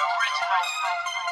No bridge, no bridge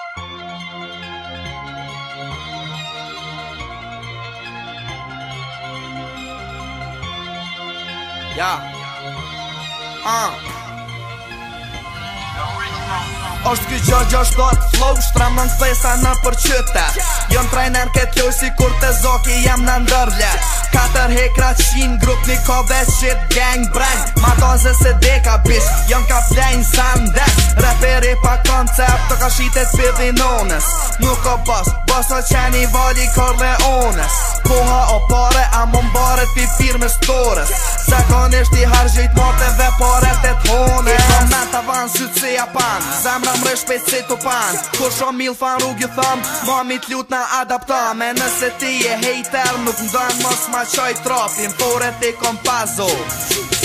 Është kjo gjosh, flow Shtramën së fejsa në përqyta Jo në këtë kjo si kur të zoki jam në ndërla Katër hekra qinë, grup një ko vesh qit gang breng Ma tonë se se deka bish Jon ka flejnë sa mdes Referi pa koncept Të ka shite t'pidhi nones Nuk o bës Bës o qeni vali korleones Punga o pare A mon bare t'i firme stores Se kon ishti hargjit morte Dhe pare t'et hone Kërë me t'avan zytë si japan Zemra shpejt si të pan Ko shom mil fan rrug ju tham Ma mi t'lut na adapta Me nëse ti e hejter Nuk ndon mos ma qaj trapin Por e ti kom pazo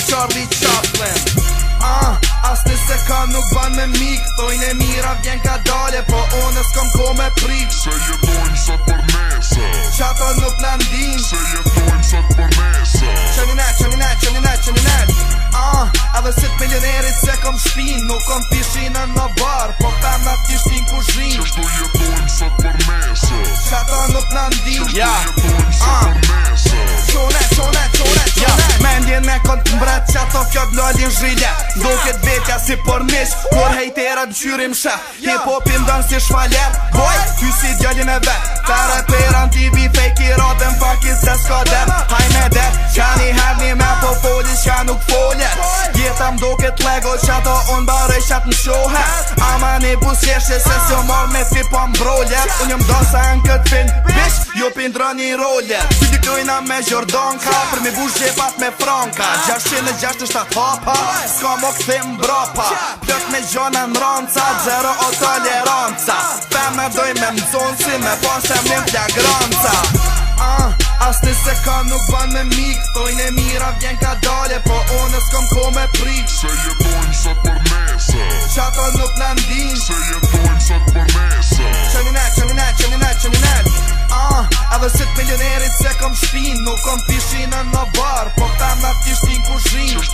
Charlie Chaplin Ah, As në se nuk ban me mik Doj në mira vjen ka dalje Po unë s'kom kom ko po me prik Se jetojnë sot për mesë Qa nuk në ndin Se jetojnë sot për mesë Qeni net, qeni net, Ah, edhe sit milionerit se kom shpin Nuk kom pishinën në bar vjen me kont mbret që ato fjot lollin zhrile Ndo këtë vetja si për mish Kur hejterat në qyrim shë Një popim dënë si shvaler Boj, ty si djallin e vet Ta rapera në TV fake i rodem Fakin se s'ka dem Haj me der, që një me qa nuk folje Gjeta mdo kët lego qa ta unë bare qa në shohe Ama një busjeshe se si o marrë me t'i pa mbrolje Unë jëm do sa në kët fin, bish, jo pindra një rolle Ty di kdojna me Gjordanka, për mi bush gjepat me Franka Gjashin e gjasht është atë hapa, s'ka më këthim brapa Pëtë me gjonë në ranca, Zero o toleranca Pëm me doj me mzonë si me pasem se një t'ja granca Ah, uh, as se ka nuk ban me mik, tojnë e mira vjen Se jetojnë sa parmesa Qa të nuk nëmë dijnë Se jetojnë sa parmesa Qënë i neqë, qënë i neqë, qënë i neqë, qënë i neqë të pëllionerit se kom shpin Nuk kom t'i shina në bar Po tam na t'i shtin ku zhinë